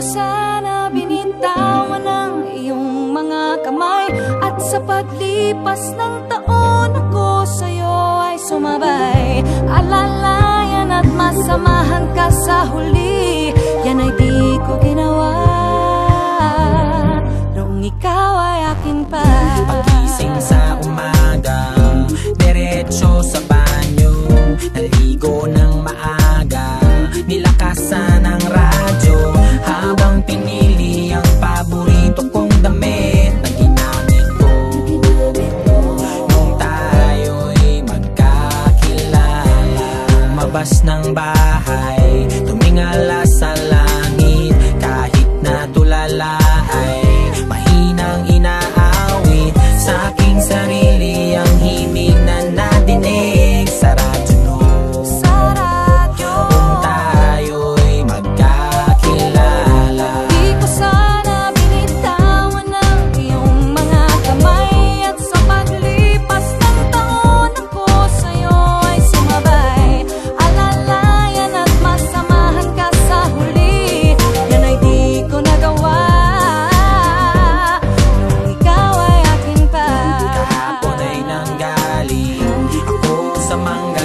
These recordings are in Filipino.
ko sana binitawan ng iyong mga kamay At sa paglipas ng taon ako sa'yo ay sumabay. Alalayan at masamahan ka sa huli Lumabas ng bahay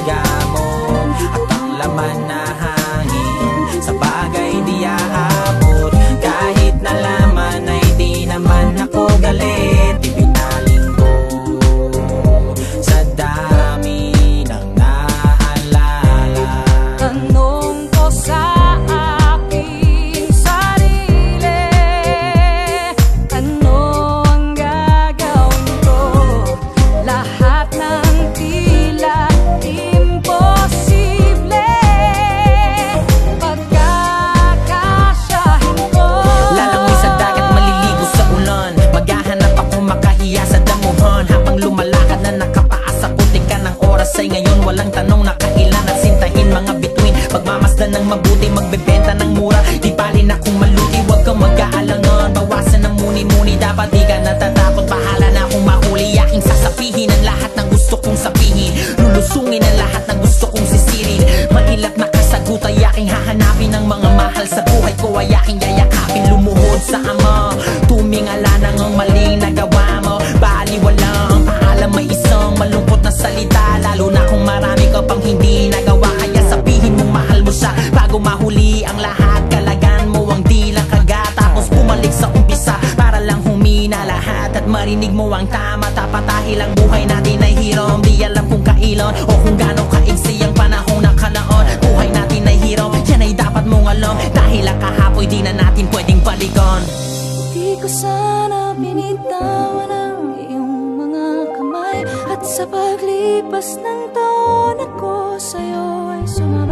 Yeah. Makahiya sa damuhan Habang lumalakad na nakapaas sa putik ka ng oras Ay ngayon walang tanong na kailan at sintahin mga bituin. Pagmamasdan ng mabuti, magbebenta ng mura. Di bali na kung maluti, huwag kang mag-aalangan. Bawasan ng muni-muni, dapat di ka natatakot. Bahala na kung mahuli, aking sasabihin Ang lahat ng gusto kong sabihin. Lulusungin ang lahat ng gusto kong sisirin Mahilap na kasagot ay aking hahanapin Ang mga mahal sa buhay ko. Ay aking yayakapin Lumuhod sa ama. Tumingala ng ang maling nagawa isang malungkot na salita Lalo na kung marami ka pang hindi nagawa. Kaya sabihin mong mahal mo siya Bago mahuli ang lahat. Kalagan mo ang dila kagat Tapos bumalik sa umpisa. Para lang humina lahat At marinig mo ang tama. Tapat dahil ang buhay natin ay hiram Di alam kung kailan O kung gaano kaigsi ang panahon na kalaon Buhay natin ay hiram Yan ay dapat mong alam. Dahil ang kahapoy di na natin pwedeng balikan. Di ko sana binitawan ang At sa paglipas ng taon ako sa'yo ay sumabay